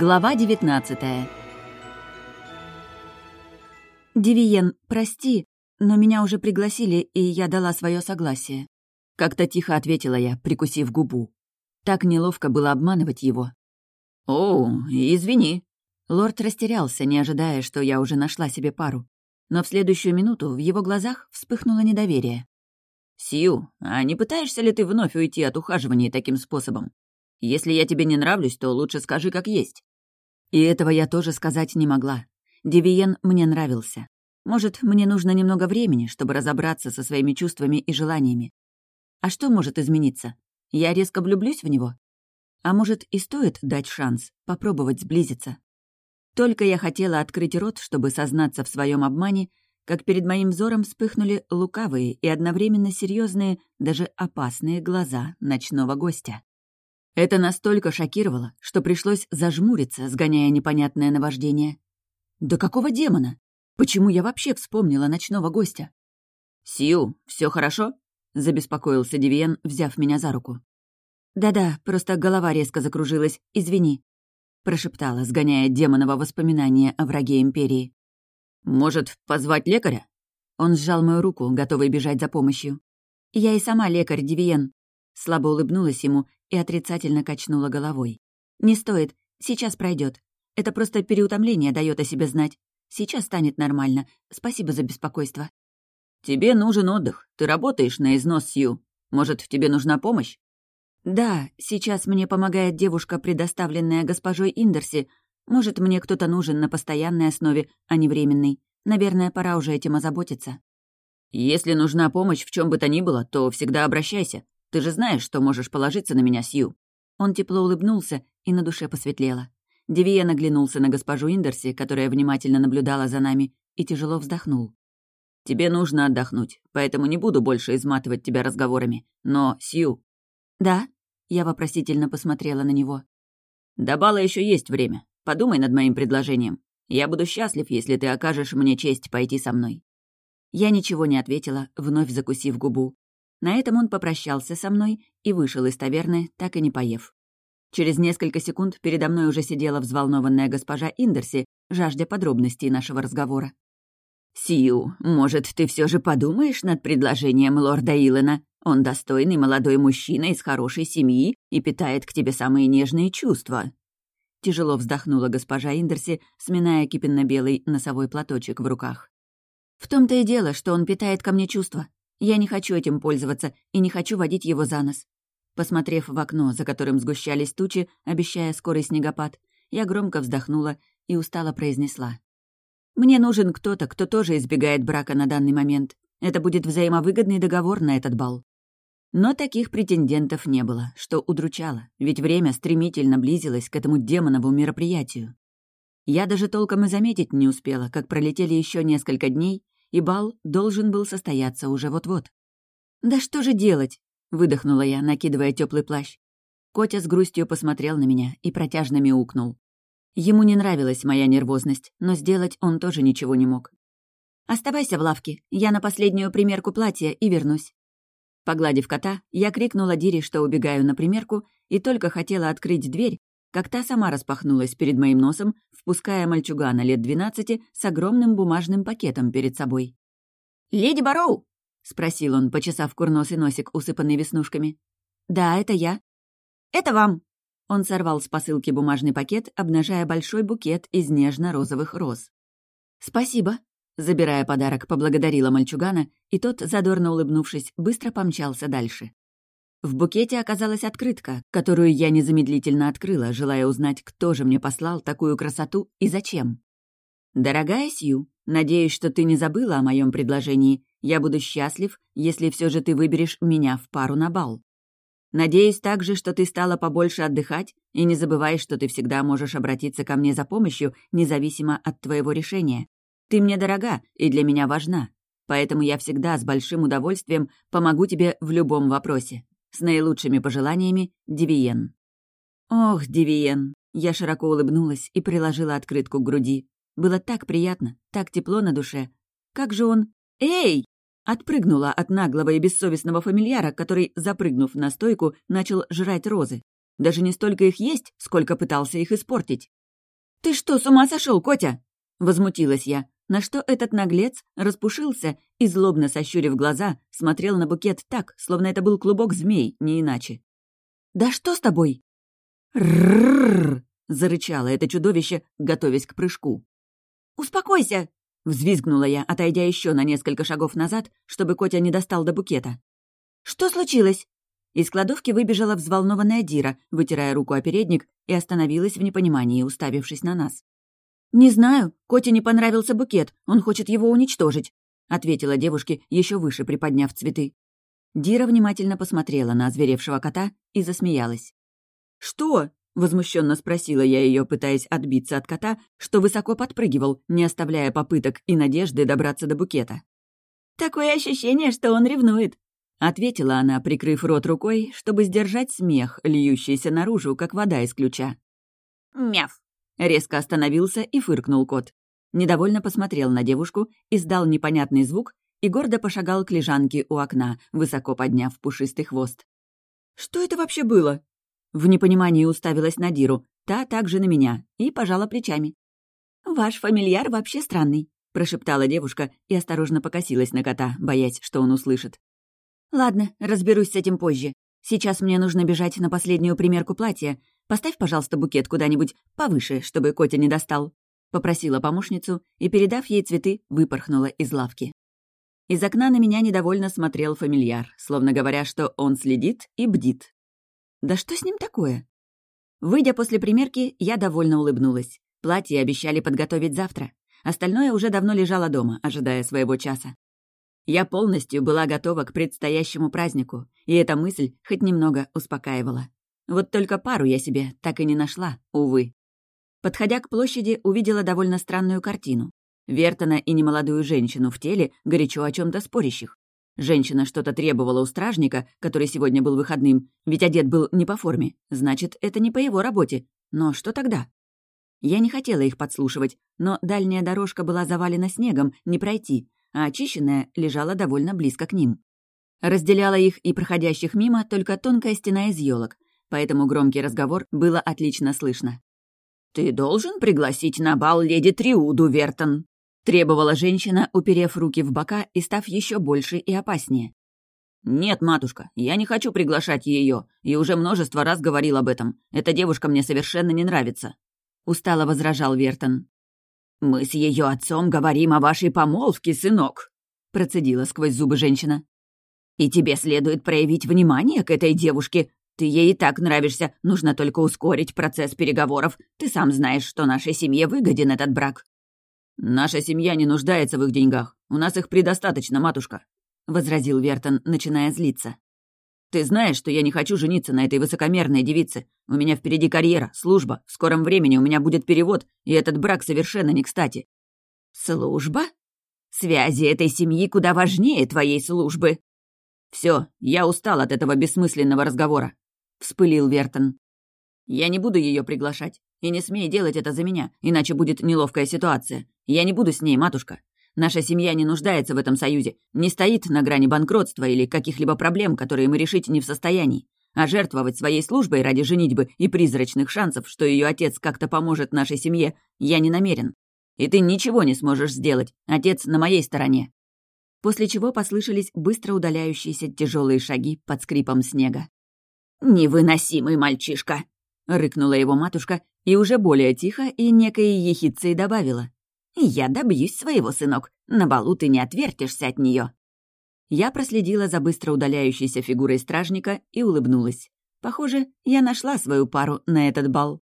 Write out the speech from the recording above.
Глава 19 «Дивиен, прости, но меня уже пригласили, и я дала свое согласие». Как-то тихо ответила я, прикусив губу. Так неловко было обманывать его. «О, извини». Лорд растерялся, не ожидая, что я уже нашла себе пару. Но в следующую минуту в его глазах вспыхнуло недоверие. «Сью, а не пытаешься ли ты вновь уйти от ухаживания таким способом? Если я тебе не нравлюсь, то лучше скажи как есть». И этого я тоже сказать не могла. Девиен мне нравился. Может, мне нужно немного времени, чтобы разобраться со своими чувствами и желаниями. А что может измениться? Я резко влюблюсь в него? А может, и стоит дать шанс, попробовать сблизиться? Только я хотела открыть рот, чтобы сознаться в своем обмане, как перед моим взором вспыхнули лукавые и одновременно серьезные, даже опасные глаза ночного гостя. Это настолько шокировало, что пришлось зажмуриться, сгоняя непонятное наваждение. Да какого демона? Почему я вообще вспомнила ночного гостя? «Сью, все хорошо?» — забеспокоился Девиен, взяв меня за руку. «Да-да, просто голова резко закружилась, извини», — прошептала, сгоняя демоново воспоминание о враге Империи. «Может, позвать лекаря?» Он сжал мою руку, готовый бежать за помощью. «Я и сама лекарь, Дивиен». Слабо улыбнулась ему и отрицательно качнула головой. «Не стоит, сейчас пройдет. Это просто переутомление дает о себе знать. Сейчас станет нормально. Спасибо за беспокойство». «Тебе нужен отдых. Ты работаешь на износ, Сью. Может, тебе нужна помощь?» «Да, сейчас мне помогает девушка, предоставленная госпожой Индерси, может, мне кто-то нужен на постоянной основе, а не временной. Наверное, пора уже этим озаботиться. Если нужна помощь в чем бы то ни было, то всегда обращайся. Ты же знаешь, что можешь положиться на меня, Сью». Он тепло улыбнулся, и на душе посветлело. Девия наглянулся на госпожу Индерси, которая внимательно наблюдала за нами, и тяжело вздохнул. «Тебе нужно отдохнуть, поэтому не буду больше изматывать тебя разговорами. Но, Сью...» «Да?» — я вопросительно посмотрела на него. «До бала еще есть время. Подумай над моим предложением. Я буду счастлив, если ты окажешь мне честь пойти со мной». Я ничего не ответила, вновь закусив губу. На этом он попрощался со мной и вышел из таверны, так и не поев. Через несколько секунд передо мной уже сидела взволнованная госпожа Индерси, жаждя подробностей нашего разговора. «Сью, может, ты все же подумаешь над предложением лорда Илона? Он достойный молодой мужчина из хорошей семьи и питает к тебе самые нежные чувства», Тяжело вздохнула госпожа Индерси, сминая кипенно-белый носовой платочек в руках. «В том-то и дело, что он питает ко мне чувства. Я не хочу этим пользоваться и не хочу водить его за нос». Посмотрев в окно, за которым сгущались тучи, обещая скорый снегопад, я громко вздохнула и устало произнесла. «Мне нужен кто-то, кто тоже избегает брака на данный момент. Это будет взаимовыгодный договор на этот бал». Но таких претендентов не было, что удручало, ведь время стремительно близилось к этому демонову мероприятию. Я даже толком и заметить не успела, как пролетели еще несколько дней, и бал должен был состояться уже вот-вот. «Да что же делать?» — выдохнула я, накидывая теплый плащ. Котя с грустью посмотрел на меня и протяжно мяукнул. Ему не нравилась моя нервозность, но сделать он тоже ничего не мог. «Оставайся в лавке, я на последнюю примерку платья и вернусь». Погладив кота, я крикнула Дире, что убегаю на примерку, и только хотела открыть дверь, как та сама распахнулась перед моим носом, впуская мальчугана лет двенадцати с огромным бумажным пакетом перед собой. «Леди Бароу!» — спросил он, почесав курносый носик, усыпанный веснушками. «Да, это я». «Это вам!» Он сорвал с посылки бумажный пакет, обнажая большой букет из нежно-розовых роз. «Спасибо», Забирая подарок, поблагодарила мальчугана, и тот, задорно улыбнувшись, быстро помчался дальше. В букете оказалась открытка, которую я незамедлительно открыла, желая узнать, кто же мне послал такую красоту и зачем. «Дорогая Сью, надеюсь, что ты не забыла о моем предложении. Я буду счастлив, если все же ты выберешь меня в пару на бал. Надеюсь также, что ты стала побольше отдыхать, и не забывай, что ты всегда можешь обратиться ко мне за помощью, независимо от твоего решения. Ты мне дорога и для меня важна, поэтому я всегда с большим удовольствием помогу тебе в любом вопросе. С наилучшими пожеланиями, Дивиен». «Ох, Дивиен!» Я широко улыбнулась и приложила открытку к груди. Было так приятно, так тепло на душе. Как же он... «Эй!» Отпрыгнула от наглого и бессовестного фамильяра, который, запрыгнув на стойку, начал жрать розы. Даже не столько их есть, сколько пытался их испортить. «Ты что, с ума сошел, Котя?» — возмутилась я, на что этот наглец распушился и, злобно сощурив глаза, смотрел на букет так, словно это был клубок змей, не иначе. «Да что с тобой?» «Рррррр!» — зарычало это чудовище, готовясь к прыжку. «Успокойся!» — взвизгнула я, отойдя еще на несколько шагов назад, чтобы Котя не достал до букета. «Что случилось?» Из кладовки выбежала взволнованная Дира, вытирая руку о передник, и остановилась в непонимании, уставившись на нас. «Не знаю. Коте не понравился букет. Он хочет его уничтожить», — ответила девушке, еще выше приподняв цветы. Дира внимательно посмотрела на озверевшего кота и засмеялась. «Что?» — возмущенно спросила я ее, пытаясь отбиться от кота, что высоко подпрыгивал, не оставляя попыток и надежды добраться до букета. «Такое ощущение, что он ревнует», — ответила она, прикрыв рот рукой, чтобы сдержать смех, льющийся наружу, как вода из ключа. «Мяв!» — резко остановился и фыркнул кот. Недовольно посмотрел на девушку, издал непонятный звук и гордо пошагал к лежанке у окна, высоко подняв пушистый хвост. «Что это вообще было?» В непонимании уставилась на Диру, та также на меня, и пожала плечами. «Ваш фамильяр вообще странный», — прошептала девушка и осторожно покосилась на кота, боясь, что он услышит. «Ладно, разберусь с этим позже. Сейчас мне нужно бежать на последнюю примерку платья. Поставь, пожалуйста, букет куда-нибудь повыше, чтобы Котя не достал», — попросила помощницу и, передав ей цветы, выпорхнула из лавки. Из окна на меня недовольно смотрел фамильяр, словно говоря, что он следит и бдит. Да что с ним такое? Выйдя после примерки, я довольно улыбнулась. Платье обещали подготовить завтра. Остальное уже давно лежало дома, ожидая своего часа. Я полностью была готова к предстоящему празднику, и эта мысль хоть немного успокаивала. Вот только пару я себе так и не нашла, увы. Подходя к площади, увидела довольно странную картину. Вертона и немолодую женщину в теле, горячо о чем то спорящих. Женщина что-то требовала у стражника, который сегодня был выходным, ведь одет был не по форме. Значит, это не по его работе. Но что тогда? Я не хотела их подслушивать, но дальняя дорожка была завалена снегом, не пройти, а очищенная лежала довольно близко к ним. Разделяла их и проходящих мимо только тонкая стена из елок, поэтому громкий разговор было отлично слышно. «Ты должен пригласить на бал леди Триуду, Вертон», Требовала женщина, уперев руки в бока и став еще больше и опаснее. «Нет, матушка, я не хочу приглашать ее, и уже множество раз говорил об этом. Эта девушка мне совершенно не нравится», — устало возражал Вертон. «Мы с ее отцом говорим о вашей помолвке, сынок», — процедила сквозь зубы женщина. «И тебе следует проявить внимание к этой девушке. Ты ей и так нравишься, нужно только ускорить процесс переговоров. Ты сам знаешь, что нашей семье выгоден этот брак». «Наша семья не нуждается в их деньгах. У нас их предостаточно, матушка», — возразил Вертон, начиная злиться. «Ты знаешь, что я не хочу жениться на этой высокомерной девице. У меня впереди карьера, служба. В скором времени у меня будет перевод, и этот брак совершенно не кстати». «Служба? Связи этой семьи куда важнее твоей службы». Все, я устал от этого бессмысленного разговора», — вспылил Вертон. «Я не буду ее приглашать. И не смей делать это за меня, иначе будет неловкая ситуация. Я не буду с ней, матушка. Наша семья не нуждается в этом союзе, не стоит на грани банкротства или каких-либо проблем, которые мы решить не в состоянии. А жертвовать своей службой ради женитьбы и призрачных шансов, что ее отец как-то поможет нашей семье, я не намерен. И ты ничего не сможешь сделать. Отец на моей стороне». После чего послышались быстро удаляющиеся тяжелые шаги под скрипом снега. «Невыносимый мальчишка!» — рыкнула его матушка и уже более тихо и некой ехидцей добавила. «Я добьюсь своего, сынок. На балу ты не отвертишься от нее. Я проследила за быстро удаляющейся фигурой стражника и улыбнулась. Похоже, я нашла свою пару на этот бал.